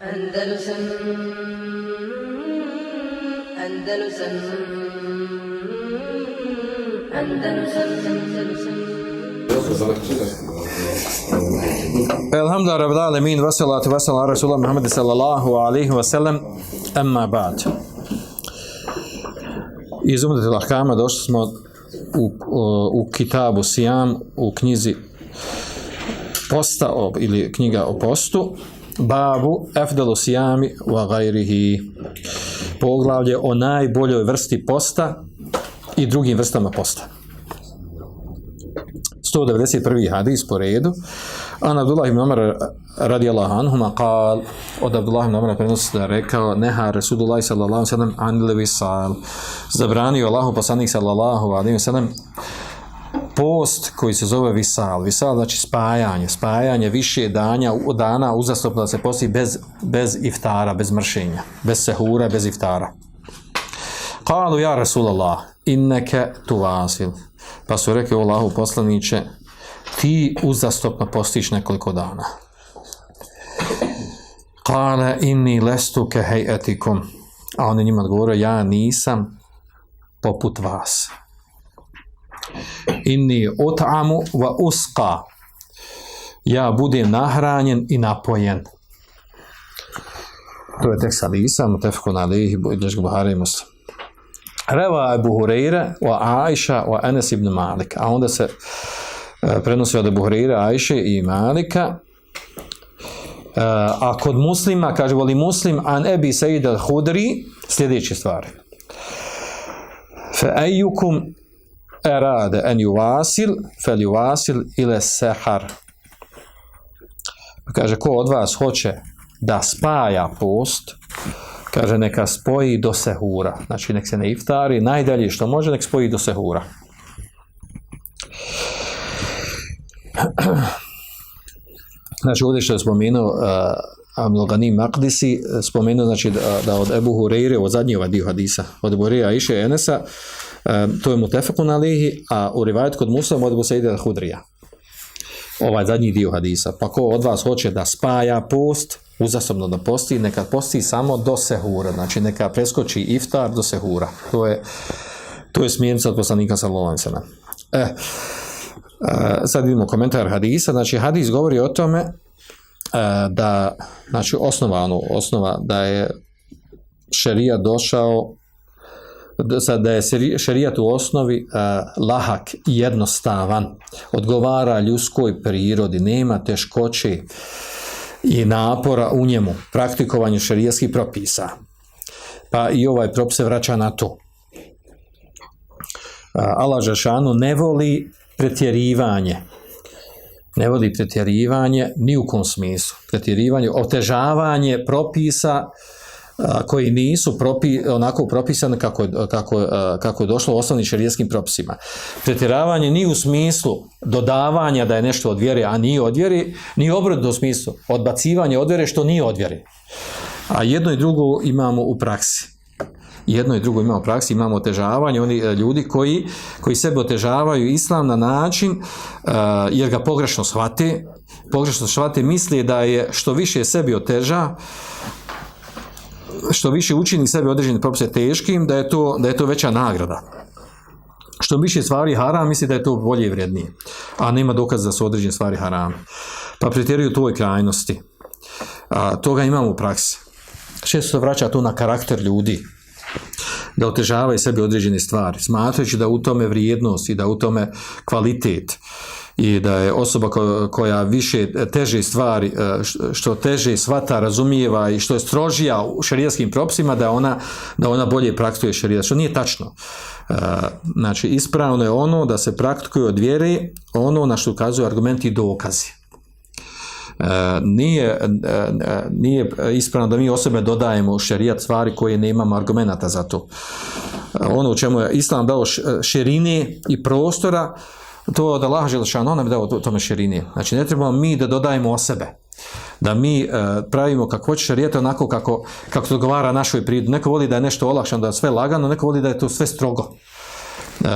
Andalusam Andalusam Andalusam Andalusam. Elhamdulillah rabbil alamin wa salatu wa salam ala rasulullah Muhammad sallallahu alaihi wa sallam. Amma ba'd. Iz umreti lahkama došli smo u, u, kitabu Sijam u knjizi posta o, ili knjiga o postu babu efdalu sijami wa gajrihi poglavlje o najboljoj vrsti posta i drugim vrstama posta. 191. hadis po redu. An Abdullah ibn Umar radijallahu anhuma kal od Abdullah ibn Umar prenosi da rekao neha Rasulullah sallallahu sallam an levisal zabranio Allahu poslanik sallallahu alaihi sallam post koji se zove visal. Visal znači spajanje, spajanje više danja, dana uzastopno da se posti bez, bez iftara, bez mršenja, bez sehura, bez iftara. Kalu ja Rasulallah, inneke tu vasil. Pa su rekli Allahu poslaniće, ti uzastopno postiš nekoliko dana. Kale inni lestu ke hejetikum. A on je njima odgovorio, ja nisam poput vas inni ut'amu wa usqa. Ja budem nahranjen i napojen. To je tekst hadisa mutafakun alihi biljež Buhari muslim. Reva Abu Hureyre wa Aisha wa Anas ibn Malik. A onda se uh, prenosi od Abu Hureyre, Aisha i Malika. Uh, a kod muslima, kaže voli muslim, an ebi sejid al hudri, sljedeće stvari. Fa ejukum erade en juvasil, fel juvasil ile sehar. Kaže, ko od vas hoće da spaja post, kaže, neka spoji do sehura. Znači, nek se ne iftari, najdalje što može, nek spoji do sehura. Znači, ovdje što je spomenuo uh, Amnulgani Makdisi, spomenuo znači da, da od Ebu Hureyre, od zadnji ovaj dio hadisa, od Ebu Hureyre, Aisha i Enesa, to je mutefakun alihi, a u rivajet kod muslima od Busaida Hudrija. Ovaj zadnji dio hadisa. Pa ko od vas hoće da spaja post, uzasobno da posti, neka posti samo do sehura, znači neka preskoči iftar do sehura. To je, to je smjernica od poslanika sallallahu E, sad vidimo komentar hadisa, znači hadis govori o tome da, znači osnova, ono, osnova da je šerija došao da je šerijat u osnovi uh, lahak i jednostavan, odgovara ljudskoj prirodi, nema teškoće i napora u njemu, praktikovanju šerijskih propisa. Pa i ovaj propis se vraća na to. Uh, Allah Žešanu ne voli pretjerivanje, ne voli pretjerivanje ni u kom smislu. Pretjerivanje, otežavanje propisa koji nisu propi, onako propisani kako, kako, kako je došlo u osnovnim šarijetskim propisima. Pretjeravanje ni u smislu dodavanja da je nešto od vjere, a nije od vjere, ni obrodno u smislu odbacivanje od vjere što nije od vjere. A jedno i drugo imamo u praksi jedno i drugo imamo u praksi, imamo otežavanje, oni e, ljudi koji, koji sebe otežavaju islam na način uh, jer ga pogrešno shvate, pogrešno shvate misli da je što više sebi oteža, što više učini sebi određene propise teškim, da je to, da je to veća nagrada. Što više stvari haram, misli da je to bolje i vrednije. A nema dokaza da su određene stvari haram. Pa pretjeruju toj krajnosti. A, toga imamo u praksi. Često se vraća to na karakter ljudi da otežavaju sebi određene stvari, smatrajući da u tome vrijednost i da u tome kvalitet i da je osoba koja više teže stvari, e, što teže svata, razumijeva i što je strožija u šarijaskim propisima, da ona, da ona bolje praktikuje šarijas, što nije tačno. E, znači, ispravno je ono da se praktikuje od vjere ono na što ukazuju argumenti i dokazi. E, nije, e, nije ispravno da mi osobe dodajemo šerijat stvari koje nemamo argumenta za to. E, ono u čemu je Islam dao širine i prostora, to da Allah Želešan, on nam dao tome širine. Znači, ne trebamo mi da dodajemo o sebe. Da mi uh, pravimo kako hoće šarijete onako kako, kako to odgovara našoj prirodi. Neko voli da je nešto olakšano, da je sve lagano, neko voli da je to sve strogo. Uh,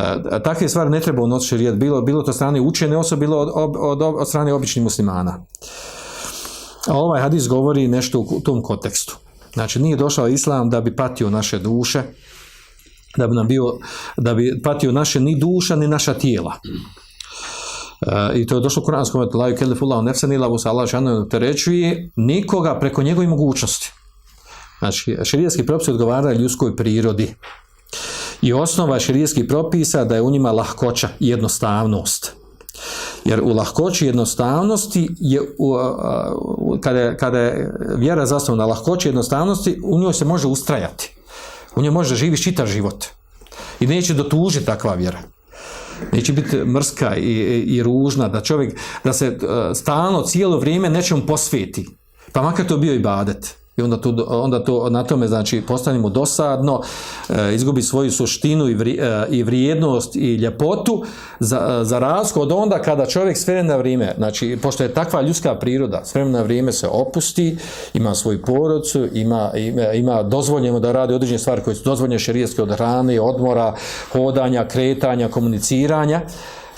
takve stvari ne treba unositi šarijet, bilo, bilo to strane učene osobe, bilo od, od, od, od strane običnih muslimana. A ovaj hadis govori nešto u tom kontekstu. Znači, nije došao islam da bi patio naše duše, da bi nam bio, da bi patio naše ni duša, ni naša tijela. E, I to je došlo u Kuranskom metu, la yukellifullahu nefsan illa wusa Allah šanu terećuje nikoga preko njegove mogućnosti. Znači, šerijski propis odgovara ljudskoj prirodi. I osnova šerijskih propisa da je u njima lahkoća i jednostavnost. Jer u lahkoći jednostavnosti je, u, kada, je, kada je vjera zasnovana na lahkoći jednostavnosti, u njoj se može ustrajati. U njoj može živi čitav život. I neće dotužiti takva vjera. Neće biti mrska i, i, i ružna, da čovjek, da se e, stalno cijelo vrijeme nečemu posveti. Pa makar to bio i badet. I onda to, onda to na tome znači postanemo dosadno, e, izgubi svoju suštinu i, e, i vrijednost i ljepotu za, za razliku od onda kada čovjek s na vrijeme, znači pošto je takva ljudska priroda, s vremena na vrijeme se opusti, ima svoju porodcu, ima, ima, ima dozvoljeno da radi određene stvari koje su dozvoljene šerijetske od hrane, odmora, hodanja, kretanja, komuniciranja,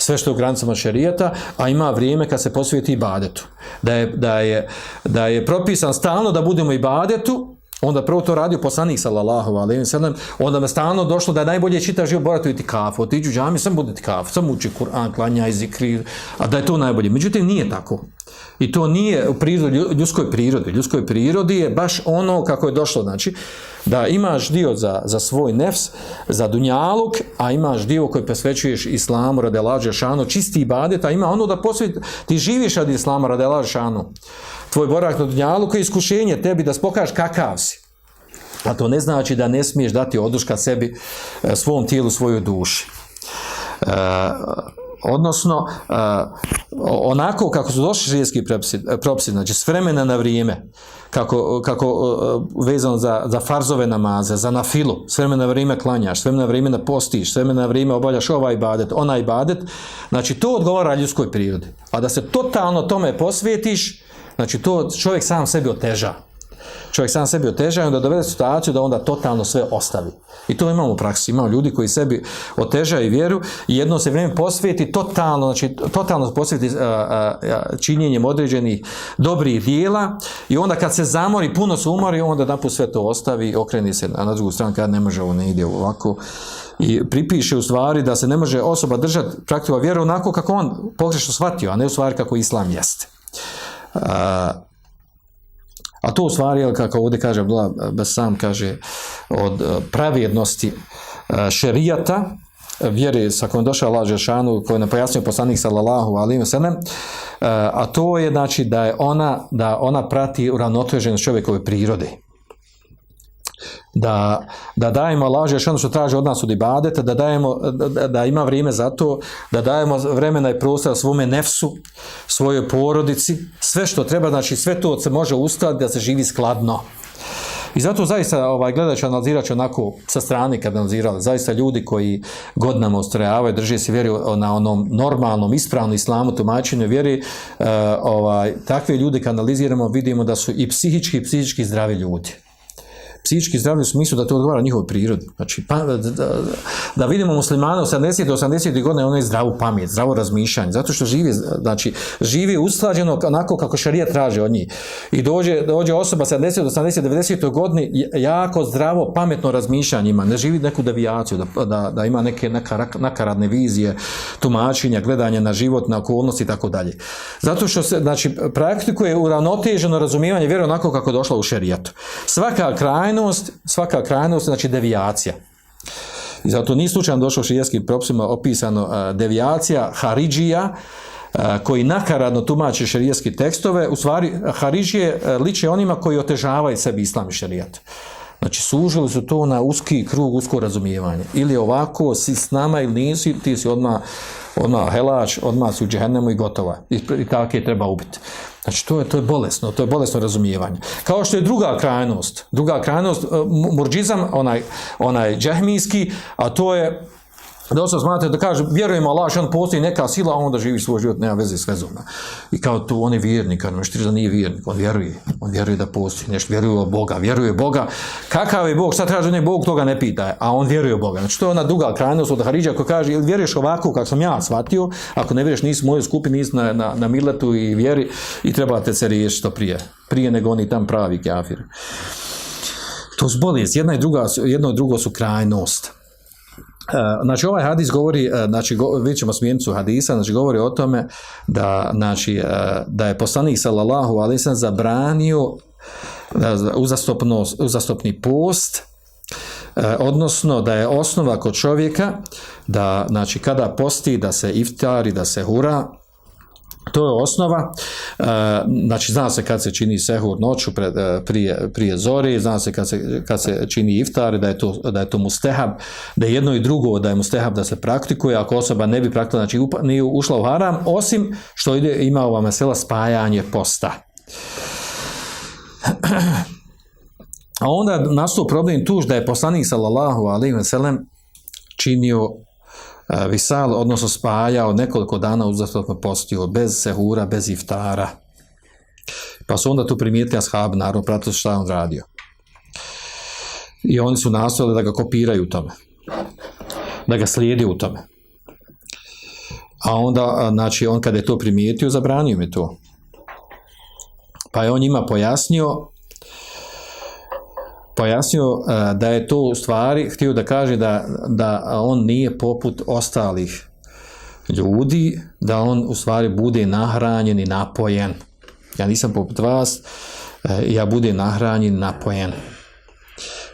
sve što je u granicama šerijata, a ima vrijeme kad se posvijeti ibadetu. Da je, da je, da je propisan stalno da budemo ibadetu, onda prvo to radio poslanik sallallahu alejhi ve sellem, onda me stalno došlo da je najbolje čita život borati u itikafu, otiđu džami, sam bude itikaf, sam uči Kur'an, klanja i zikri, a da je to najbolje. Međutim, nije tako. I to nije u prirodi, ljudskoj prirodi. Ljudskoj prirodi je baš ono kako je došlo, znači, da imaš dio za, za svoj nefs, za dunjaluk, a imaš dio koji posvećuješ islamu, radi lađe šanu, čisti ibadet, a ima ono da posveti, ti živiš radi islama, radi lađe šanu. Tvoj borak na dunjaluku je iskušenje tebi da spokaš kakav si. A to ne znači da ne smiješ dati oduška sebi, e, svom tijelu, svojoj duši. E, odnosno, e, onako kako su došli širijetski propisi, znači s vremena na vrijeme, kako, kako e, vezano za, za farzove namaze, za nafilu, s vremena na vrijeme klanjaš, s vremena na vrijeme postiš, s vremena na vrijeme obavljaš ovaj ibadet, onaj ibadet, znači to odgovara ljudskoj prirodi. A da se totalno tome posvijetiš, znači to čovjek sam sebi oteža čovjek sam sebi oteža i onda dovede situaciju da onda totalno sve ostavi. I to imamo u praksi. Imamo ljudi koji sebi otežaju vjeru i jedno se vrijeme posvijeti totalno, znači totalno posvijeti a, činjenjem određenih dobrih dijela i onda kad se zamori, puno se umori, onda naput sve to ostavi, okreni se na drugu stranu kad ne može ovo ne ide ovako i pripiše u stvari da se ne može osoba držati praktiva vjeru onako kako on pogrešno shvatio, a ne u stvari kako islam jeste. A to u stvari, kako ovdje kaže Besam, kaže, od pravjednosti šerijata, vjere sa kojom došao Allah Žešanu, je nam pojasnio poslanik sallallahu wa sallam, a to je znači da je ona, da ona prati uravnoteženost čovjekove prirode da, da dajemo Allah ono što traže od nas od ibadeta, da, dajemo, da, da ima vrijeme za to, da dajemo vremena i prostora svome nefsu, svojoj porodici, sve što treba, znači sve to se može uskladiti da se živi skladno. I zato zaista ovaj, gledajući analizirajući onako sa strane kad analizirali, zaista ljudi koji godinama ustrajavaju, drže se vjeri na onom normalnom, ispravnom islamu, tumačenju vjeri, uh, ovaj, takve ljudi kad analiziramo vidimo da su i psihički i psihički zdravi ljudi psihički zdravlje u smislu da to odgovara njihovoj prirodi. Znači, pa, da, da, da vidimo muslimane u 70. 80. godine, ono je zdravu pamet, zdravo razmišljanje, zato što živi, znači, živi usklađeno onako kako šarija traže od njih. I dođe, dođe osoba 70. 80. 90. godine jako zdravo, pametno razmišljanje ima, ne živi neku devijaciju, da, da, da ima neke nakaradne vizije, tumačenja, gledanja na život, na okolnosti i tako dalje. Zato što se, znači, praktikuje uravnoteženo razumijevanje vjeru onako kako je došla u šerijatu. Svaka krajina krajnost, svaka krajnost znači devijacija. I zato nije slučajno došlo u propisima opisano uh, devijacija, haridžija, uh, koji nakaradno tumače širijeski tekstove, u stvari haridžije uh, liče onima koji otežavaju sebi islam i širijat. Znači, sužili su to na uski krug, usko razumijevanje. Ili ovako, si s nama ili nisi, ti si odmah, odmah helač, odmah si u džehennemu i gotova. I, i je treba ubiti. Znači, to je, to je bolesno, to je bolesno razumijevanje. Kao što je druga krajnost, druga krajnost, murđizam, onaj, onaj džahmijski, a to je Dosta smatra da kaže, vjerujemo Allah, on postoji neka sila, a onda živi svoj život, nema veze s vezom. I kao tu, on je vjernik, a nešto da nije vjernik, on vjeruje, on vjeruje da postoji nešto, vjeruje u Boga, vjeruje u Boga. Kakav je Bog, šta traži ne Bog, toga ne pita, a on vjeruje u Boga. Znači to je ona duga krajnost od Haridža koji kaže, ili vjeruješ ovako kako sam ja shvatio, ako ne vjeruješ, nisi u mojoj skupini, nisi na, na, na miletu i vjeri i trebate se riješiti što prije. Prije nego oni tam pravi kafir. To su bolest, jedna i druga, jedno i drugo su krajnost. E, Znači ovaj hadis govori, e, znači vidjet ćemo smjernicu hadisa, znači govori o tome da, znači, e, da je poslanik sallallahu alaihi sallam zabranio uzastopni post, odnosno da je osnova kod čovjeka da znači kada posti da se iftari, da se hura, to je osnova, e, znači zna se kad se čini sehur noću pred, e, prije, prije zori, zna se kad se, kad se čini iftar, da je, to, da je to mustehab, da je jedno i drugo da je mustehab da se praktikuje, ako osoba ne bi praktikala, znači upa- nije ušla u haram, osim što ide, ima ova mesela spajanje posta. A onda nastao problem tuž da je poslanik sallallahu alaihi ve sellem činio visal, odnosno spajao nekoliko dana uzastopno postio, bez sehura, bez iftara. Pa su onda tu primijetili ashab, naravno, pratili šta on radio. I oni su nastojali da ga kopiraju u tome. Da ga slijedi u tome. A onda, znači, on kada je to primijetio, zabranio mi to. Pa je on njima pojasnio pojasnio e, da je to u stvari htio da kaže da, da on nije poput ostalih ljudi, da on u stvari bude nahranjen i napojen. Ja nisam poput vas, e, ja bude nahranjen i napojen.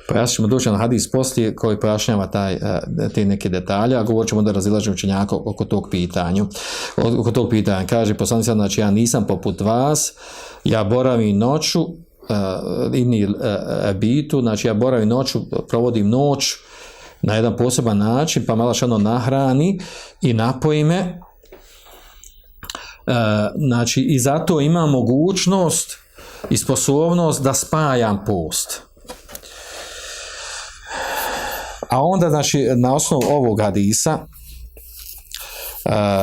Pojasnit ćemo doći na hadis poslije koji pojašnjava taj, e, te neke detalje, a govorit ćemo da razilažemo učenjaka oko tog pitanja. Oko tog pitanja kaže poslanik sad, znači ja nisam poput vas, ja boravim noću, uh, inni uh, bitu, znači ja boravim noću, provodim noć na jedan poseban način, pa malo šano nahrani i napoji me. Znači i zato imam mogućnost i sposobnost da spajam post. A onda, znači, na osnovu ovog hadisa,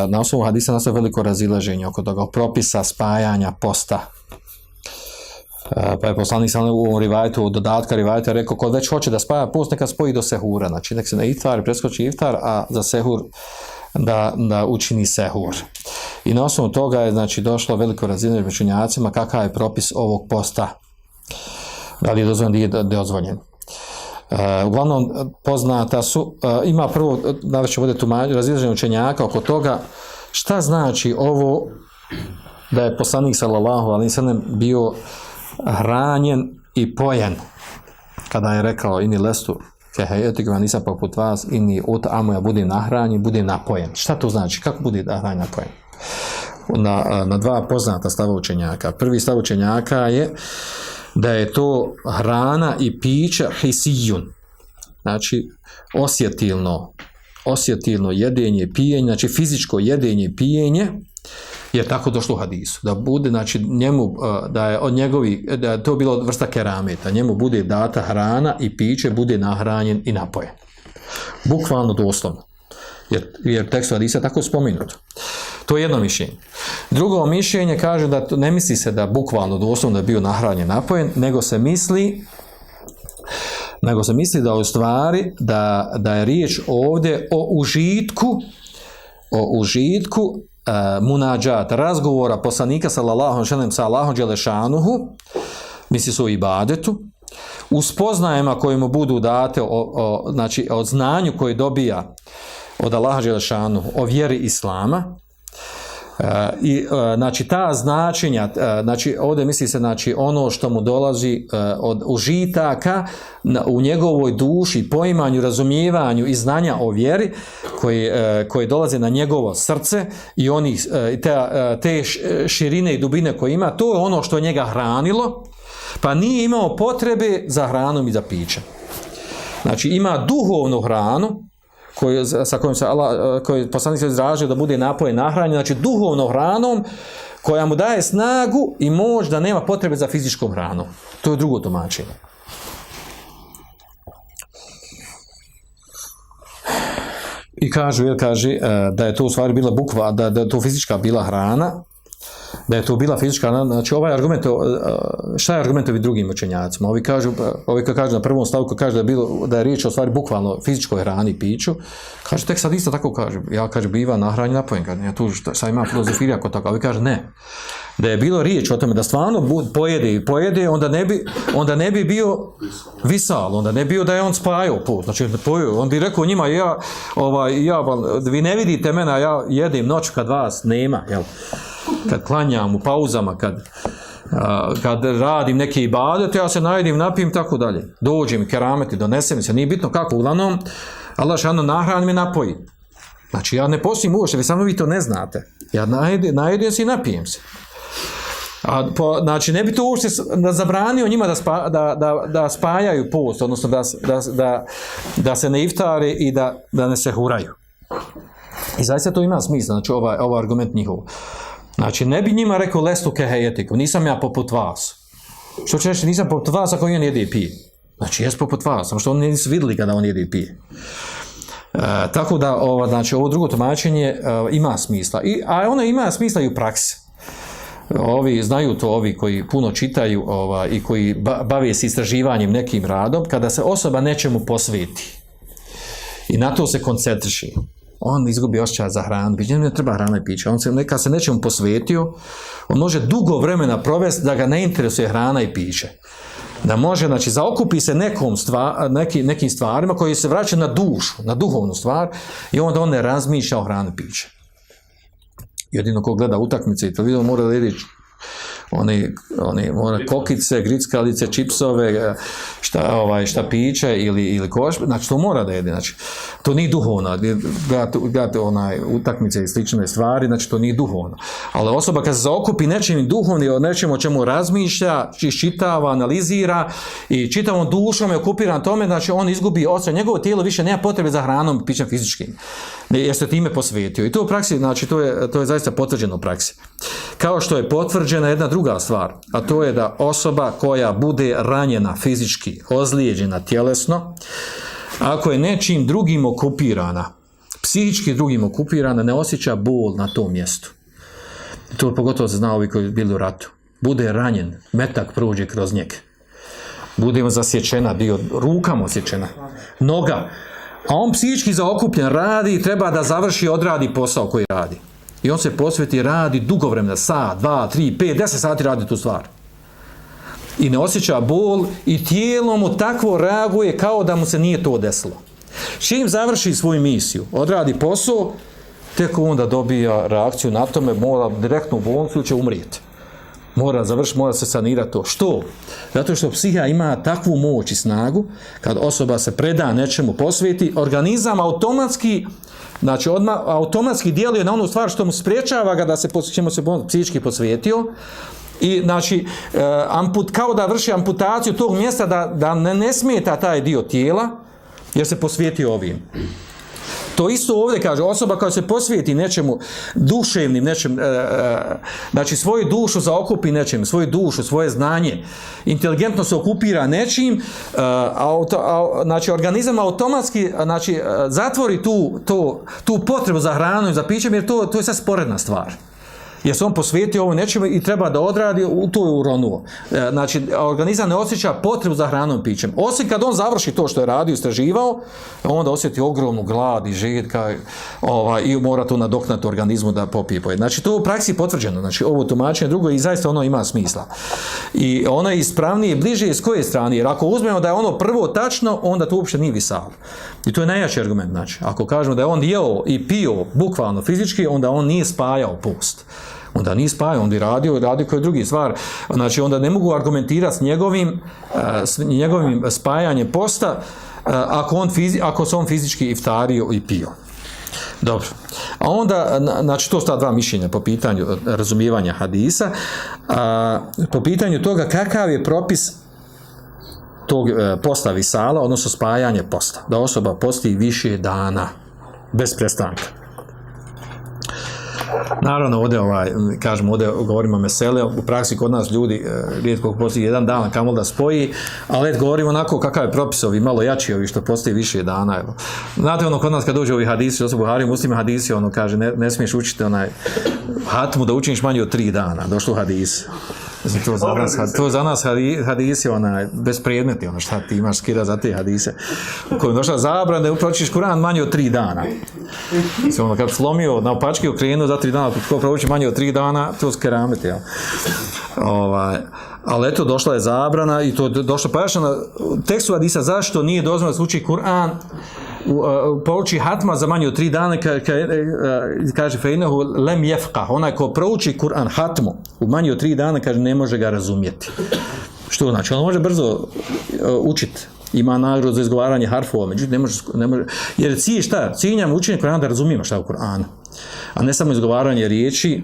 na osnovu hadisa nastaje veliko razilaženje oko toga propisa spajanja posta. Uh, pa je poslanik sam u ovom rivajetu, od dodatka rivajeta rekao, ko već hoće da spaja post, neka spoji do sehura. Znači, nek se na iftar preskoči iftar, a za sehur da, da učini sehur. I na osnovu toga je, znači, došlo veliko razilaženje među učenjacima kakav je propis ovog posta. Da li je dozvoljen, nije dozvoljen. Uh, uglavnom poznata su, uh, ima prvo, da će bude tumađenje, razilaženje učenjaka oko toga šta znači ovo da je poslanik sallallahu alaihi bio hranjen i pojen kada je rekao ini lestu kehejetik nisam poput vas ini ut amu ja budem nahranjen, budem napojen. Šta to znači? Kako bude nahranjen napojen? Na, na dva poznata stava učenjaka. Prvi stav učenjaka je da je to hrana i piće hisijun, znači osjetilno, osjetilno jedenje i pijenje, znači fizičko jedenje i pijenje, je tako došlo u hadisu, da bude, znači njemu, da je od njegovi, da je to bilo vrsta kerameta, njemu bude data hrana i piće, bude nahranjen i napojen. Bukvalno doslovno. Jer, jer tekst hadisa tako spominut. To je jedno mišljenje. Drugo mišljenje kaže da ne misli se da bukvalno doslovno da je bio nahranjen napojen, nego se misli nego se misli da u stvari da, da je riječ ovdje o užitku o užitku munađat, razgovora poslanika sallallahu alejhi sa Allahom dželešanuhu misli se o ibadetu u spoznajama koje mu budu date o, o, znači od znanju koje dobija od Allaha Đelešanu o vjeri Islama i uh, znači ta značenja uh, znači ovdje misli se znači ono što mu dolazi od užitaka u njegovoj duši poimanju, razumijevanju i znanja o vjeri koji, koji dolaze na njegovo srce i oni te, te širine i dubine koje ima to je ono što je njega hranilo pa nije imao potrebe za hranom i za pićem. Znači ima duhovnu hranu koji, sa kojim se Allah, koji poslanik se izražio da bude napojen nahranjen, znači duhovnom hranom koja mu daje snagu i moć da nema potrebe za fizičkom hranom. To je drugo tumačenje. I kažu, jel, kaže, e, da je to u stvari bila bukva, da, da je to fizička bila hrana, da je to bila fizička znači ovaj argument, e, šta je argument ovi drugim učenjacima? Ovi kažu, ovi kad kažu na prvom stavku, kaže da je, bilo, da je riječ o stvari bukvalno fizičkoj hrani piću, kaže, tek sad isto tako kaže, ja kaže, biva nahranjen napojen, kaže, ja tu šta, sad imam filozofirija ako tako, a ovi kaže, ne, da je bilo riječ o tome da stvarno pojede i pojede, onda ne bi, onda ne bi bio visal, onda ne bi bio da je on spajao put, znači pojeo, on bi rekao njima, ja, ovaj, ja, vi ne vidite mene, ja jedem noć kad vas nema, jel? kad klanjam u pauzama, kad, a, kad radim neke ibadet, ja se najedim, napijem, tako dalje. Dođem, kerameti, donesem se, nije bitno kako, uglavnom, Allah šano nahrani me napoji. Znači, ja ne postim uopšte, vi samo vi to ne znate. Ja najedim, najedim se i napijem se. A, po, znači, ne bi to uopšte zabranio njima da, spa, da, da, da spajaju post, odnosno da, da, da, da se ne iftare i da, da ne se huraju. I zaista to ima smisla, znači ovaj, ovaj argument njihov. Znači, ne bi njima rekao lestu kehejetiku, nisam ja poput vas. Što će reći, nisam poput vas ako on jede i pije. Znači, jes poput vas, samo što oni nisu vidjeli kada on jede i pije. E, tako da, ova, znači, ovo drugo tumačenje e, ima smisla. I, a ono ima smisla i u praksi. Ovi, znaju to ovi koji puno čitaju ova, i koji ba, bave se istraživanjem nekim radom, kada se osoba nečemu posveti i na to se koncentriši, on izgubi osjećaj za hranu, njemu ne treba hrana i piće, on se, neka se nečemu posvetio, on može dugo vremena provesti da ga ne interesuje hrana i piće. Da može, znači, zaokupi se nekom stva, neki, nekim stvarima koji se vraćaju na dušu, na duhovnu stvar i onda on ne razmišlja o hrani i piće. Jedino ko gleda utakmice i televizor mora da jede oni, oni mora kokice, grickalice, čipsove, šta, ovaj, šta piće ili, ili koš, znači to mora da jede, znači to nije duhovno, gledate, gledate onaj, utakmice i slične stvari, znači to nije duhovno. Ali osoba kad se zaokupi nečim duhovnim, o nečemu o čemu razmišlja, iščitava, analizira i čitavom dušom je okupiran tome, znači on izgubi osjećaj, njegovo tijelo više nema potrebe za hranom pićem fizičkim, jer se time posvetio. I to u praksi, znači to je, to je zaista potvrđeno u praksi. Kao što je potvrđena jedna druga stvar, a to je da osoba koja bude ranjena fizički, ozlijeđena tjelesno, ako je nečim drugim okupirana, psihički drugim okupirana, ne osjeća bol na tom mjestu. To pogotovo se zna ovi koji bili u ratu. Bude ranjen, metak prođe kroz njeg. Bude mu zasječena, dio rukama osječena, noga. A on psihički zaokupljen radi i treba da završi odradi posao koji radi. I on se posveti, radi dugo vremena, sat, dva, tri, pet, deset sati radi tu stvar. I ne osjeća bol i tijelo mu takvo reaguje kao da mu se nije to desilo. Čim završi svoju misiju, odradi posao, tek onda dobija reakciju na tome, mora direktno u bolnicu će umrijeti. Mora završiti, mora se sanirati to. Što? Zato što psiha ima takvu moć i snagu, kad osoba se preda nečemu posveti, organizam automatski Znači, odmah automatski djeluje na onu stvar što mu spriječava ga da se, čemu se psihički posvetio, i znači e, amput, kao da vrši amputaciju tog mjesta da, da ne, ne smeta taj dio tijela jer se posvetio ovim. To isto ovdje kaže, osoba koja se posvijeti nečemu duševnim, nečem, e, e, znači svoju dušu zaokupi nečem, svoju dušu, svoje znanje, inteligentno se okupira nečim, e, auto, a, znači organizam automatski znači, zatvori tu, to, tu potrebu za hranu i za pićem, jer to, to je sad sporedna stvar jer se on posvetio ovo nečemu i treba da odradi, u to je uronuo. E, Znači, organizam ne osjeća potrebu za hranom pićem. Osim kad on završi to što je radio, istraživao, onda osjeti ogromnu glad i žetka ovaj, i mora to nadoknati organizmu da popije poje. Znači, to u praksi potvrđeno. Znači, ovo tumačenje drugo i zaista ono ima smisla. I ono je ispravnije, bliže iz koje strane, jer ako uzmemo da je ono prvo tačno, onda to uopće nije visalo. I to je najjači argument. Znači, ako kažemo da je on jeo i pio bukvalno fizički, onda on nije spajao post onda nije spajao, onda je radio, radio koji drugi stvar. Znači, onda ne mogu argumentirati s njegovim, s njegovim spajanjem posta ako, on fizi, ako se on fizički iftario i pio. Dobro. A onda, znači, to sta dva mišljenja po pitanju razumijevanja hadisa. A, po pitanju toga kakav je propis tog posta visala, odnosno spajanje posta. Da osoba posti više dana bez prestanka. Naravno, ovdje, ovaj, kažemo, ovdje govorimo mesele, u praksi kod nas ljudi e, rijetko postoji jedan dan, kamo da spoji, ali govorimo onako kakav je propis ovi, malo jači ovi, što postoji više dana. Evo. Znate, ono, kod nas kad dođe ovi hadisi, su Buhari, muslimi hadisi, ono, kaže, ne, ne smiješ učiti onaj hatmu da učiniš manje od tri dana, došlo u hadis. Mislim, to za nas, to za nas hadi- hadisi onaj, bespredmetni, ono šta ti imaš skira za te hadise. Kojem došla zabrana da upročiš Kur'an manje od tri dana. Mislim, ono, kad slomio, na opački okrenuo za tri dana, ko prouči manje od tri dana, to skerameti, jel? Ovaj, ali eto, došla je zabrana i to pojašnjeno u tekstu hadisa zašto nije dozvoljeno da se uči Kur'an prouči hatma za manje od tri dana ka, uh, kaže fejnehu lem jefka onaj ko prouči Kur'an hatmu u manje od tri dana kaže ne može ga razumjeti. Što znači? On može brzo učiti ima nagradu za izgovaranje harfova, međutim ne može, ne može. Jer cilj šta? Cilj nam učenje Kur'ana da razumijemo šta je u Kur'anu, a ne samo izgovaranje riječi,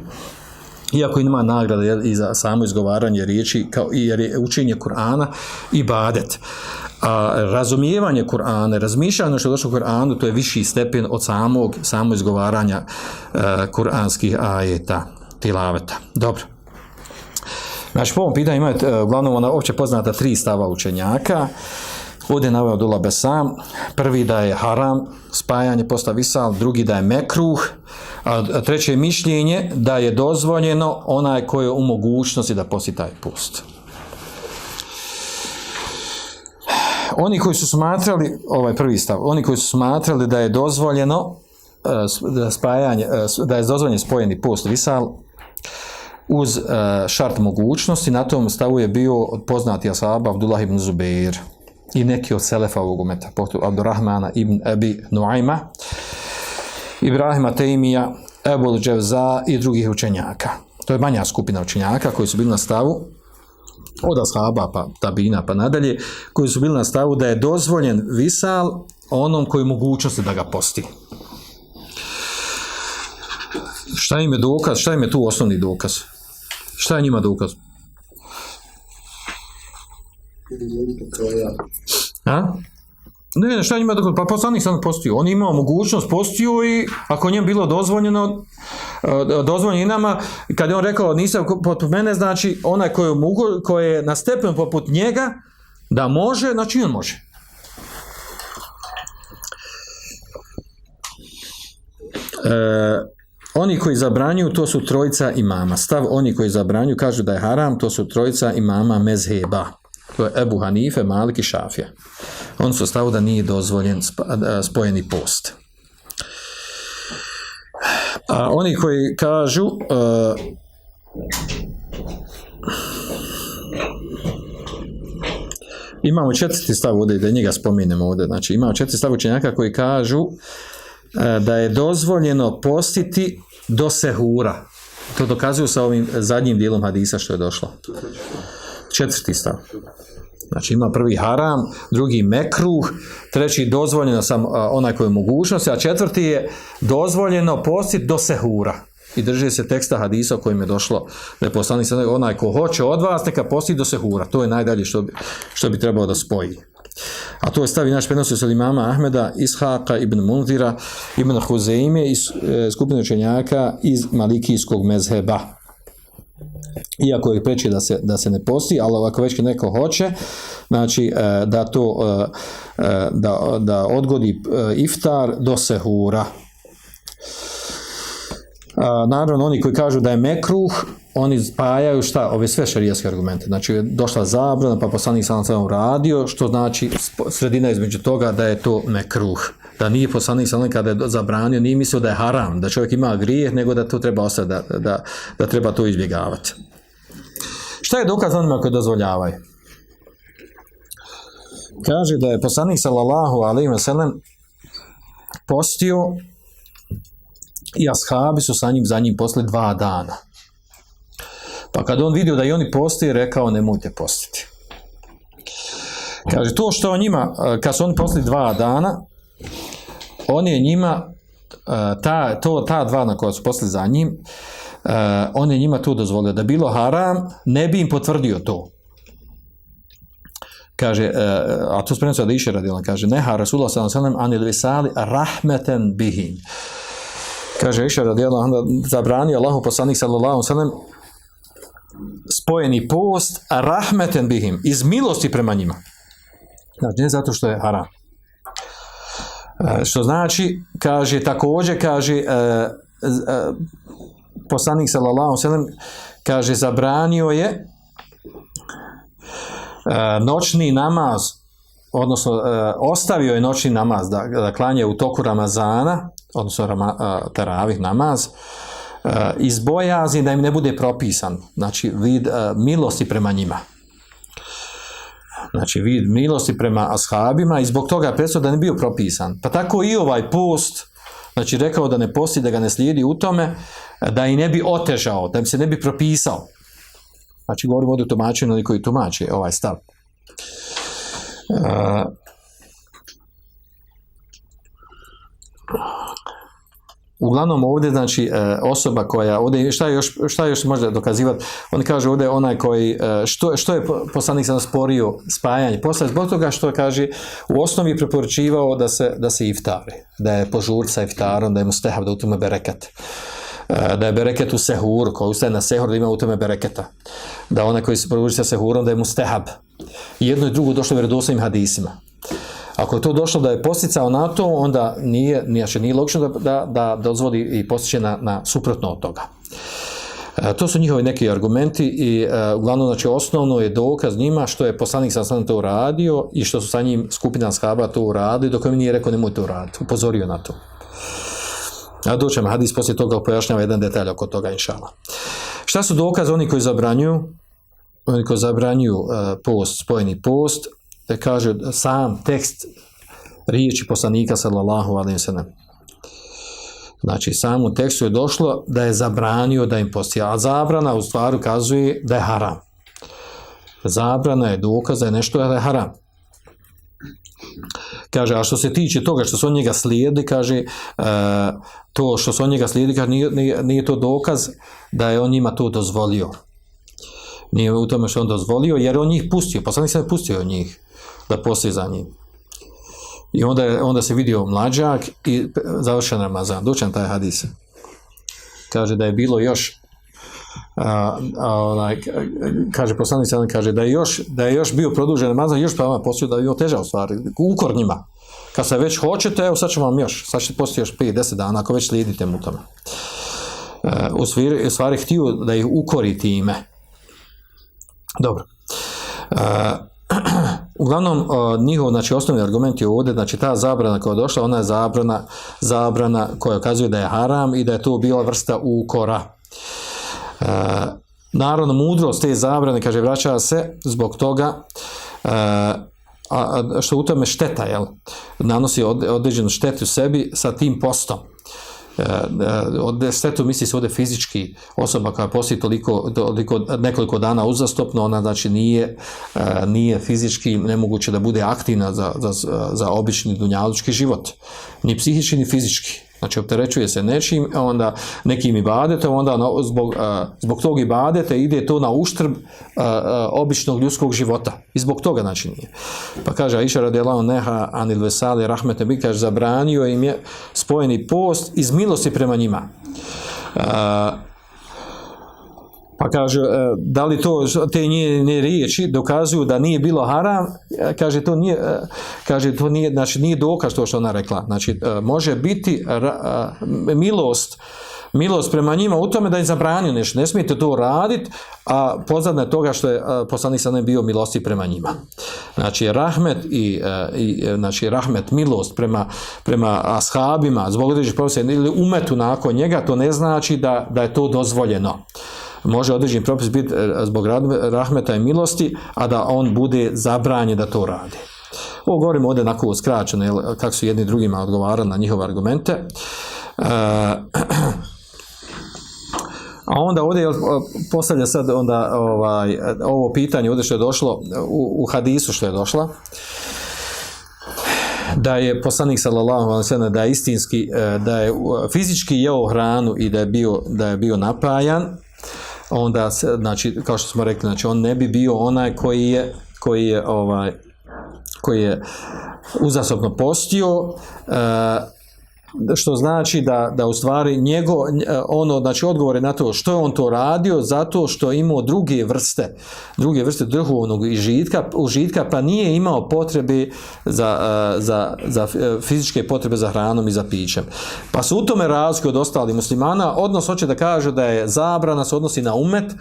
iako ima nagrada i za samo izgovaranje riječi, kao i je učenje Kur'ana i badet. A razumijevanje Kur'ana, razmišljanje što je došlo u Kur'anu, to je viši stepen od samog, samo izgovaranja uh, kuranskih ajeta, tilaveta. Dobro. Znači, po ovom pitanju imaju, e, uglavnom, ona opće poznata tri stava učenjaka. Ovdje je naveo Dula Besam. Prvi da je haram, spajanje posta visal, drugi da je mekruh, a treće mišljenje da je dozvoljeno onaj koji je u mogućnosti da posti taj post. Oni koji su smatrali, ovaj prvi stav, oni koji su smatrali da je dozvoljeno e, da spajanje, e, da je dozvoljeno spojeni post visal, uz uh, šart mogućnosti, na tom stavu je bio poznati ashab Abdullah ibn Zubair i neki od selefa ovog umeta, poput Abdurrahmana ibn Abi Nuaima, Ibrahima Tejmija, Ebul Dževza i drugih učenjaka. To je manja skupina učenjaka koji su bili na stavu od ashaba pa tabina pa nadalje, koji su bili na stavu da je dozvoljen visal onom koji je mogućnosti da ga posti. Šta im je dokaz? Šta im je tu osnovni dokaz? Šta je njima dokaz? A? Ne, ne, šta njima dokaz? Pa poslanik sam postio. On je imao mogućnost postio i ako njem bilo dozvoljeno, e, dozvoljeno i nama, kad je on rekao nisam poput mene, znači onaj koji je, mogu, koji je na stepen poput njega, da može, znači on može. E, oni koji zabranjuju, to su trojica imama. Stav oni koji zabranjuju, kažu da je haram, to su trojica imama mezheba. To je Ebu Hanife, Malik i Šafija. On su stavu da nije dozvoljen spojeni post. A oni koji kažu uh, imamo četvrti stav ovdje, da njega spominjemo ovdje, znači imamo četvrti stav učenjaka koji kažu uh, da je dozvoljeno postiti do sehura. To dokazuju sa ovim zadnjim dijelom hadisa što je došlo. Četvrti stav. Znači ima prvi haram, drugi mekruh, treći dozvoljeno sam onaj koji je mogućnost, a četvrti je dozvoljeno postiti do sehura. I drži se teksta hadisa o kojim je došlo da je poslanik onaj ko hoće od vas neka posti do sehura. To je najdalje što bi, što bi trebalo da spoji. A to je stavi naš prenosio od imama Ahmeda, Ishaka ibn Munzira, ibn Huzeime iz e, skupine učenjaka iz Malikijskog mezheba. Iako je preći da se, da se ne posti, ali ako već neko hoće, znači e, da to e, da, da odgodi iftar do sehura. Naravno, oni koji kažu da je mekruh, oni spajaju šta? Ove sve šarijaske argumente. Znači, je došla zabrana, pa poslanik sam sam radio, što znači sredina između toga da je to mekruh. Da nije poslanik sam kada je zabranio, nije mislio da je haram, da čovjek ima grijeh, nego da to treba ostati, da, da, da treba to izbjegavati. Šta je dokaz onima koji dozvoljavaju? Kaže da je poslanik sallallahu alaihi wa sallam postio i ashabi su sa njim za njim posle dva dana. Pa kad on vidio da i oni postoji, rekao nemojte postiti. Kaže, to što on njima, kad su oni posli dva dana, on je njima, ta, to, ta dva na koja su posli za njim, on je njima to dozvolio. Da bilo haram, ne bi im potvrdio to. Kaže, a to spremno da iše radila, kaže, neha Rasulullah sallam anil visali rahmeten bihim Kaže Iša radijallahu anha zabranio Allahu poslanik sallallahu sellem spojeni post rahmeten bihim iz milosti prema njima. Znači, ne zato što je haram. E, Što znači, kaže, također kaže, e, e, poslanik sallallahu sellem kaže, zabranio je e, noćni namaz, odnosno e, ostavio je noćni namaz da, da klanje u toku Ramazana, odnosno rama, teravih namaz, e, iz bojazni da im ne bude propisan, znači vid e, milosti prema njima. Znači vid milosti prema ashabima i zbog toga je presudio da ne bio propisan. Pa tako i ovaj post, znači rekao da ne posti, da ga ne slijedi u tome, da i ne bi otežao, da im se ne bi propisao. Znači govorimo o tumačenju, oni koji tumače ovaj stav. E, Uglavnom ovdje, znači, e, osoba koja, ovdje, šta još, šta još može dokazivati, on kaže ovdje onaj koji, e, što, što je poslanik sam sporio spajanje posle, zbog toga što kaže, u osnovi preporučivao da se, da se iftari, da je požur sa iftarom, da je mustehab, da u tome bereket E, da je bereket u sehur, ko ustaje na sehur, da ima u tome bereketa. Da onaj koji se provuči sa sehurom, da je mustehab. I jedno i drugo došlo vjerodostojnim hadisima. Ako je to došlo da je posticao na to, onda nije, nije, nije logično da, da, da dozvodi i postiče na, na suprotno od toga. E, to su njihovi neki argumenti i e, uglavnom znači osnovno je dokaz njima što je poslanik sam sam to uradio i što su sa njim skupina shaba to uradili dok mi nije rekao nemoj to uraditi, upozorio na to. A doćemo, hadis poslije toga pojašnjava jedan detalj oko toga, inšala. Šta su dokaz oni koji zabranjuju? Oni koji zabranjuju uh, post, spojeni post, da kaže sam tekst riječi poslanika sallallahu alaihi sallam. Znači, sam u tekstu je došlo da je zabranio da im posti, a zabrana u stvaru kazuje da je haram. Zabrana je dokaz da je nešto da je haram. Kaže, a što se tiče toga što se on njega slijedi, kaže, e, to što se on njega slijedi, kaže, nije, nije, nije to dokaz da je on njima to dozvolio. Nije u tome što on dozvolio, jer on njih pustio, poslanik sam je pustio njih da postoji za njim. I onda, je, onda se vidio mlađak i završen Ramazan. Doćem taj hadis. Kaže da je bilo još a, a, onaj, kaže poslanik sallam kaže da je još da je još bio produžen Ramazan još pa vam da je otežao stvari ukor njima kad se već hoćete evo sad ćemo vam još sad ćete postiti još 5-10 dana ako već slijedite mu tome e, u stvari, u stvari htio da ih ukori time dobro e, uglavnom uh, njihov znači osnovni argument je ovdje znači ta zabrana koja je došla ona je zabrana zabrana koja ukazuje da je haram i da je to bila vrsta ukora. Uh, naravno mudrost te zabrane kaže vraća se zbog toga uh, a, što u tome šteta jel? Nanosi određenu štetu sebi sa tim postom. E, e, od štetu misli se ovdje fizički osoba koja postoji toliko, toliko nekoliko dana uzastopno, ona znači nije, e, nije fizički nemoguće da bude aktivna za, za, za obični dunjalučki život. Ni psihički, ni fizički. Znači, opterećuje se nečim, onda nekim ibadetom, onda zbog, zbog tog ibadeta ide to na uštrb običnog ljudskog života. I zbog toga, znači, nije. Pa kaže, Aisha radijallahu neha anil vesali rahmete bi, kaže, zabranio im je spojeni post iz milosti prema njima. Pa kaže, e, da li to, te njene riječi dokazuju da nije bilo haram, e, kaže, to nije, e, kaže, to nije, znači, nije dokaz to što ona rekla. Znači, može biti milost, milost prema njima u tome da je zabranio nešto. Ne smijete to raditi, a pozadno je toga što je poslanik ne bio milosti prema njima. Znači, rahmet i, i znači, rahmet, milost prema, prema ashabima, zbog određenih profesija ili umetu nakon njega, to ne znači da, da je to dozvoljeno može određen propis biti e, zbog rahmeta i milosti, a da on bude zabranje da to radi. Ovo govorimo ovdje onako skraćeno, kako su jedni drugima odgovarali na njihove argumente. E, a onda ovdje jel, postavlja sad onda ovaj, ovo pitanje ovdje što je došlo u, u hadisu što je došla da je poslanik sallallahu alejhi da je istinski e, da je fizički jeo hranu i da je bio da je bio napajan onda se, znači kao što smo rekli znači on ne bi bio onaj koji je koji je ovaj koji je uzasobno postio uh, što znači da, da u stvari njego, ono, znači odgovor je na to što je on to radio, zato što je imao druge vrste, druge vrste duhovnog užitka, užitka pa nije imao potrebe za, za, za fizičke potrebe za hranom i za pićem. Pa su u tome razlike od ostalih muslimana, odnos hoće da kaže da je zabrana se odnosi na umet,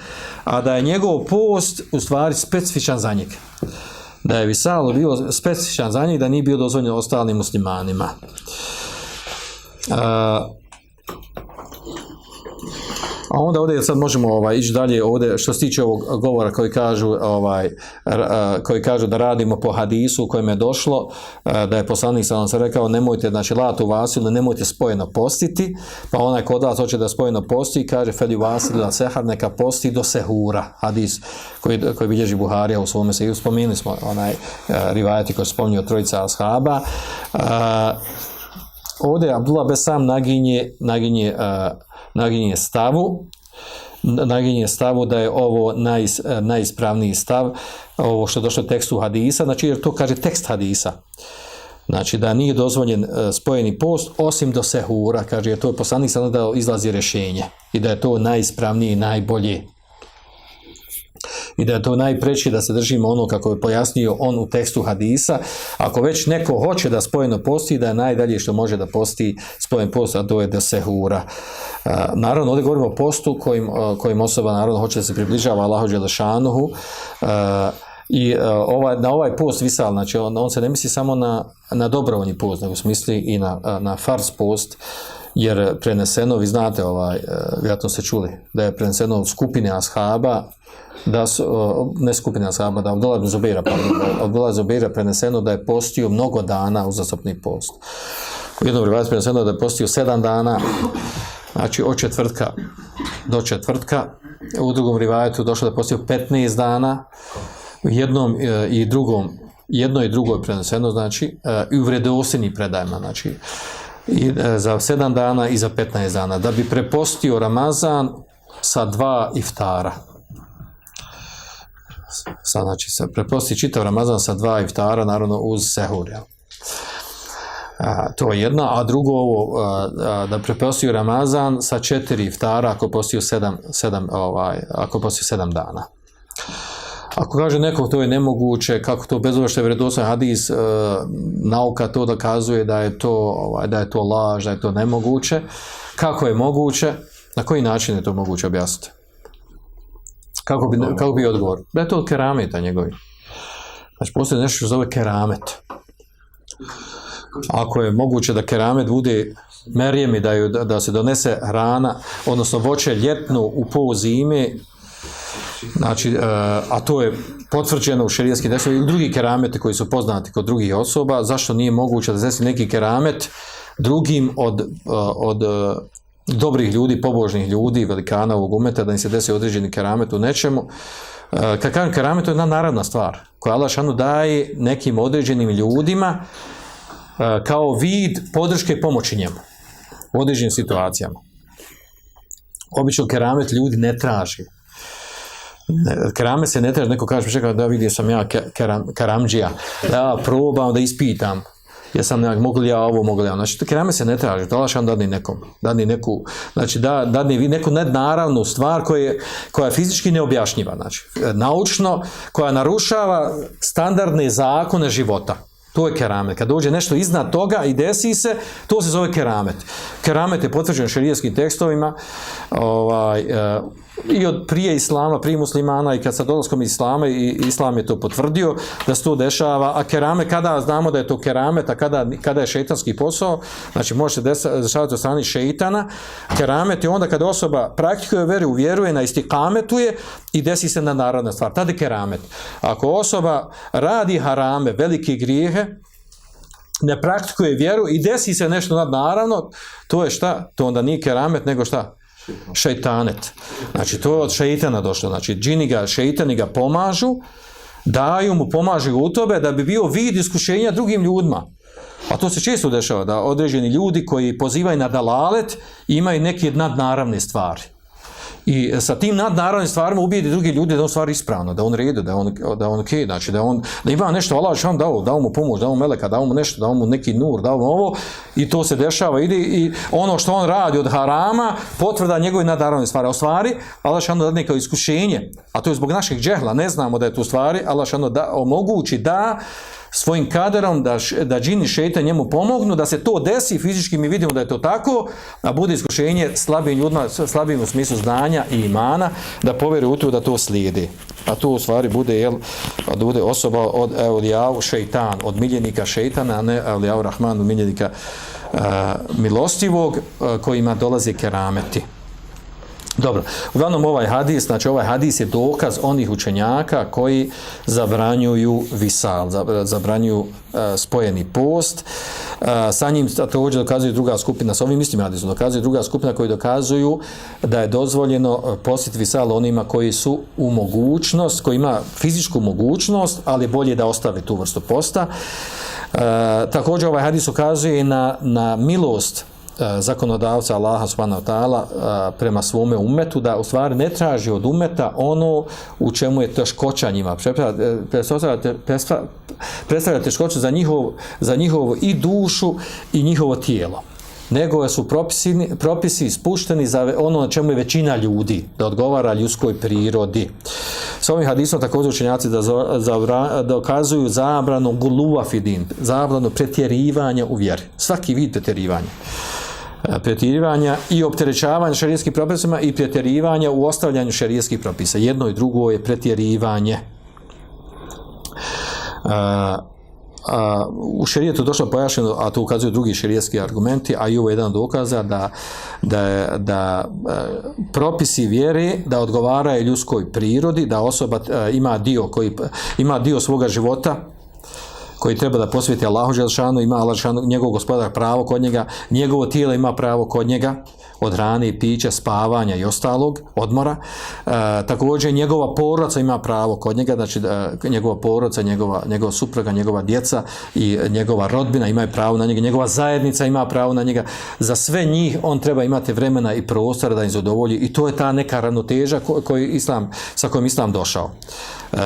a da je njegov post u stvari specifičan za njega da je Visalo bio specifičan za njih, da nije bio dozvoljen ostalim muslimanima. A, a onda ovdje sad možemo ovaj, ići dalje ovdje što se tiče ovog govora koji kažu ovaj, koji kažu da radimo po hadisu u kojem je došlo da je poslanik sam se rekao nemojte znači latu vasilu nemojte spojeno postiti. Pa onaj kod vas hoće da spojeno posti kaže feli vasilu da sehar neka posti do sehura. Hadis koji, koji bilježi Buharija u svome se i spomenuli smo onaj rivajati koji spominje trojica ashaba ovdje Abdullah Besam naginje, naginje, uh, naginje stavu, naginje stavu da je ovo naj, najispravniji stav, ovo što je došlo u tekstu hadisa, znači jer to kaže tekst hadisa. Znači da nije dozvoljen uh, spojeni post osim do sehura, kaže jer to je poslanik sada da izlazi rješenje i da je to najispravnije i najbolje i da je to najpreći da se držimo ono kako je pojasnio on u tekstu hadisa. Ako već neko hoće da spojeno posti, da je najdalje što može da posti spojen post, a to je da se hura. naravno, ovdje govorimo o postu kojim, kojim osoba naravno hoće da se približava Allahu Đelešanuhu, i ovaj, na ovaj post visal, znači on, on se ne misli samo na, na dobrovoljni post, nego se misli i na, na fars post, jer preneseno, vi znate, ovaj, vjerojatno ste čuli, da je preneseno od skupine ashaba, da su, ne skupina ashaba, da Abdullah ibn Zubeira, pardon, Zubeira preneseno da je postio mnogo dana uzastopni post. U jednom rivaju preneseno da je postio sedam dana, znači od četvrtka do četvrtka, u drugom rivajetu došlo da je postio 15 dana, u jednom e, i drugom, jedno i drugo je preneseno, znači, e, i u vredosini predajma, znači, i e, za 7 dana i za 15 dana, da bi prepostio Ramazan sa dva iftara. Sa, znači, se preposti čitav Ramazan sa dva iftara, naravno uz sehur, jel? A, to je jedna, a drugo ovo, a, a, da prepostio Ramazan sa četiri iftara ako postio sedam, sedam, ovaj, ako postio sedam dana. Ako kaže neko to je nemoguće, kako to bez što je vjerodostojno hadis, e, nauka to dokazuje da je to, ovaj, da je to laž, da je to nemoguće, kako je moguće, na koji način je to moguće objasniti? Kako bi, kako bi odgovor? Da je to od kerameta njegovi. Znači, postoje nešto što zove keramet. Ako je moguće da keramet bude merjem i da, ju, da se donese hrana, odnosno voće ljetno u pol zime, Znači, uh, a to je potvrđeno u šerijskim tekstovima ili drugi keramete koji su poznati kod drugih osoba, zašto nije moguće da desi neki keramet drugim od, uh, od uh, dobrih ljudi, pobožnih ljudi, velikana ovog umeta, da im se desi određeni keramet u nečemu. Kad kažem keramet, to je jedna naravna stvar, koja Allah šanu daje nekim određenim ljudima kao vid podrške i pomoći njemu u određenim situacijama. Obično keramet ljudi ne traži, Kerame se ne treba, neko kaže, čekaj da vidio sam ja keram, karamđija, ja probam, da ispitam, jesam nekak, mogu li ja ovo, mogu li ja, znači, kerame se ne traži, to lašan dadni nekom, dadni neku, znači, da, dadni neku nednaravnu stvar koja je, koja je fizički neobjašnjiva, znači, naučno, koja narušava standardne zakone života. To je keramet. Kad dođe nešto iznad toga i desi se, to se zove keramet. Keramet je potvrđen šerijskim tekstovima, ovaj, uh, i od prije islama, prije muslimana i kad sa dolaskom islama i islam je to potvrdio da se to dešava, a kerame, kada znamo da je to keramet, a kada, kada je šeitanski posao, znači može se dešavati od strani šeitana, keramet je onda kada osoba praktikuje veru, vjeruje na istikametuje i desi se na narodna stvar, tada je keramet. Ako osoba radi harame, velike grijehe, ne praktikuje vjeru i desi se nešto nadnaravno, to je šta? To onda nije keramet, nego šta? Šeitanet. Znači, to je od šeitana došlo. Znači, džini ga, šeitani ga pomažu, daju mu, pomažu u tobe da bi bio vid iskušenja drugim ljudima. A to se često dešava, da određeni ljudi koji pozivaju na dalalet imaju neke nadnaravne stvari. I sa tim nadnaravnim stvarima ubijedi drugi ljudi da on stvar ispravno, da on redu, da on, da on okej, znači da on, da ima nešto, Allah on dao, dao mu pomoć, dao mu meleka, dao mu nešto, dao mu neki nur, dao mu ovo i to se dešava, ide i ono što on radi od harama, potvrda njegove nadnaravne stvari, a stvari, Allah što da neko iskušenje, a to je zbog našeg džehla, ne znamo da je to stvari, Allah što da omogući da svojim kaderom da, da džini šeitan njemu pomognu, da se to desi, fizički mi vidimo da je to tako, a bude iskušenje slabim ljudima, slabim u smislu znanja i imana, da povjeruju u to da to slijedi. A to u stvari bude, jel, da bude osoba od Eulijavu šeitan, od miljenika šeitana, a ne Eulijavu Rahmanu, miljenika uh, milostivog, uh, kojima dolaze kerameti. Dobro, uglavnom ovaj hadis, znači ovaj hadis je dokaz onih učenjaka koji zabranjuju visal, zab- zabranjuju e, spojeni post. E, sa njim također dokazuje druga skupina, sa ovim istim hadisom dokazuje druga skupina koji dokazuju da je dozvoljeno posjetiti visal onima koji su u mogućnost, koji ima fizičku mogućnost, ali je bolje da ostave tu vrstu posta. E, također ovaj hadis ukazuje na, na milost zakonodavca Allaha subhanahu ta'ala e, prema svome umetu da u stvari ne traži od umeta ono u čemu je teškoća njima Predstavlja- e, predstavlja teškoću za njihov, za njihovu i dušu i njihovo tijelo nego su propisi, propisi spušteni za ono na čemu je većina ljudi, da odgovara ljudskoj prirodi. S ovim hadisom također učenjaci da dokazuju zabranu guluva fidin, zabranu pretjerivanja u vjeri. Svaki vid pretjerivanja pretjerivanja i opterećavanja šerijskim propisima i pretjerivanja u ostavljanju šerijskih propisa. Jedno i drugo je pretjerivanje. A, a, u šerijetu došlo pojašnjeno, a to ukazuju drugi šerijetski argumenti, a i ovo je jedan dokaza da, da, je- da e, propisi vjere da odgovaraju ljudskoj prirodi, da osoba e, ima dio koji ima dio svoga života koji treba da posveti Allahu Želšanu, ima Allah Želšanu, njegov gospodar pravo kod njega, njegovo tijelo ima pravo kod njega, od hrane i pića, spavanja i ostalog, odmora. E, također njegova porodica ima pravo kod njega, znači e, njegova porodica, njegova, njegova supruga, njegova djeca i njegova rodbina imaju pravo na njega, njegova zajednica ima pravo na njega. Za sve njih on treba imati vremena i prostora da im zadovolji i to je ta neka ravnoteža ko, koju islam, sa kojom islam došao. E,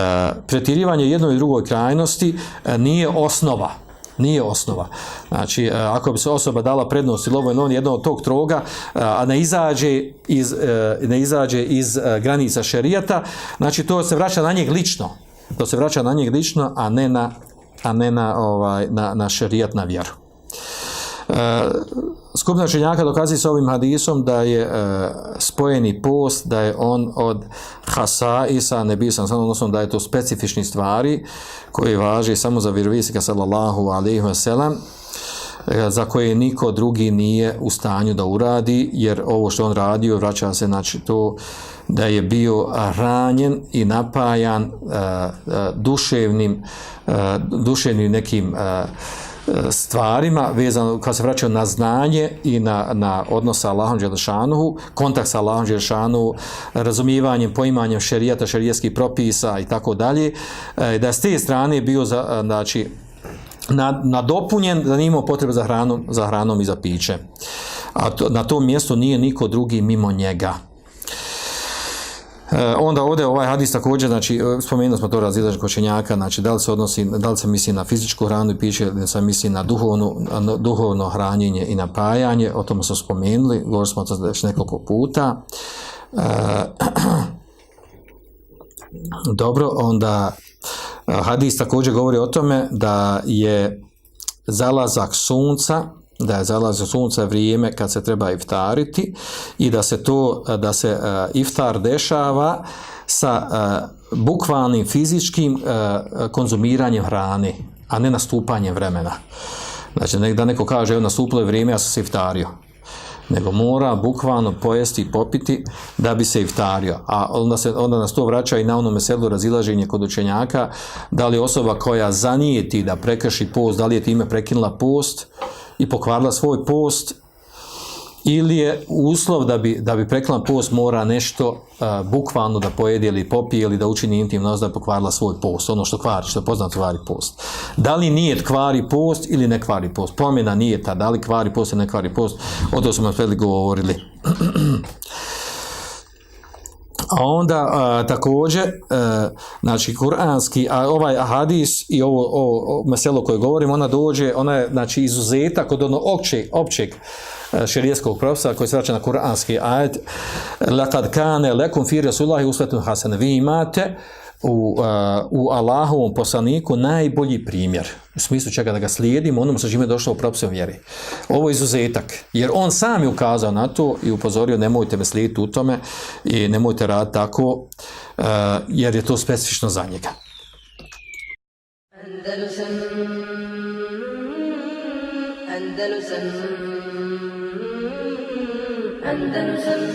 pretjerivanje jednoj i drugoj krajnosti e, nije osnova nije osnova. Znači, e, ako bi se osoba dala prednost ili ovo ili ono jedno od tog troga, a ne izađe iz, ne izađe iz granica šerijata, znači to se vraća na njeg lično. To se vraća na njeg lično, a ne na, a ne na, ovaj, na, na šerijat, na vjeru. E, skupina učenjaka dokazuje s ovim hadisom da je e, spojeni post, da je on od hasaisa, ne bio sam samo odnosno da je to specifični stvari koji važi samo za vjerovisnika sallallahu alaihi wa sallam e, za koje niko drugi nije u stanju da uradi, jer ovo što on radio vraća se znači to da je bio ranjen i napajan e, duševnim e, duševnim nekim e, stvarima vezano kad se vraćaju na znanje i na, na odnos sa Allahom Đelešanuhu, kontakt sa Allahom Đelešanuhu, razumijevanjem, poimanjem šerijata, šerijskih propisa i tako dalje, e, da je s te strane bio za, e, znači, na- nadopunjen da nije imao potrebe za hranom, za hranom i za piće. A to, na tom mjestu nije niko drugi mimo njega. E, onda ovdje ovaj hadis također, znači, e, spomenuli smo to razilaženje kočenjaka, znači, da li se odnosi, da li se misli na fizičku hranu i piće, ili se misli na duhovnu, na duhovno hranjenje i napajanje, o tome smo spomenuli, govorili smo to već nekoliko puta. E, dobro, onda hadis također govori o tome da je zalazak sunca da je zalazak sunca vrijeme kad se treba iftariti i da se to da se uh, iftar dešava sa uh, bukvalnim fizičkim uh, konzumiranjem hrane a ne nastupanjem vremena znači da neko kaže evo nastupilo je vrijeme ja sam se iftario nego mora bukvalno pojesti i popiti da bi se iftario. A onda, se, onda nas to vraća i na ono meselu razilaženje kod učenjaka, da li osoba koja zanijeti da prekrši post, da li je time prekinula post i pokvarila svoj post, ili je uslov da bi, da bi prekinula post mora nešto uh, bukvalno da pojede ili popije ili da učini intimno da bi pokvarila svoj post, ono što kvari, što je poznato kvari post. Da li nije kvari post ili ne kvari post? Pomjena nije ta, da li kvari post ili ne kvari post, o to smo nas govorili. A onda a, također, e, znači kuranski, a ovaj hadis i ovo, ovo, meselo koje govorim, ona dođe, ona je znači izuzetak od onog općeg, općeg e, šerijskog profesora koji se vraća na kuranski ajet. Lakad kane lekum fi rasulillahi usvetun hasane vi imate u, u Allahovom poslaniku najbolji primjer u smislu čega da ga slijedimo onom sa čime je došao u propisom vjeri. Ovo je izuzetak, jer on sam je ukazao na to i upozorio nemojte me slijediti u tome i nemojte raditi tako, jer je to specifično za njega. Andalusam Andalusam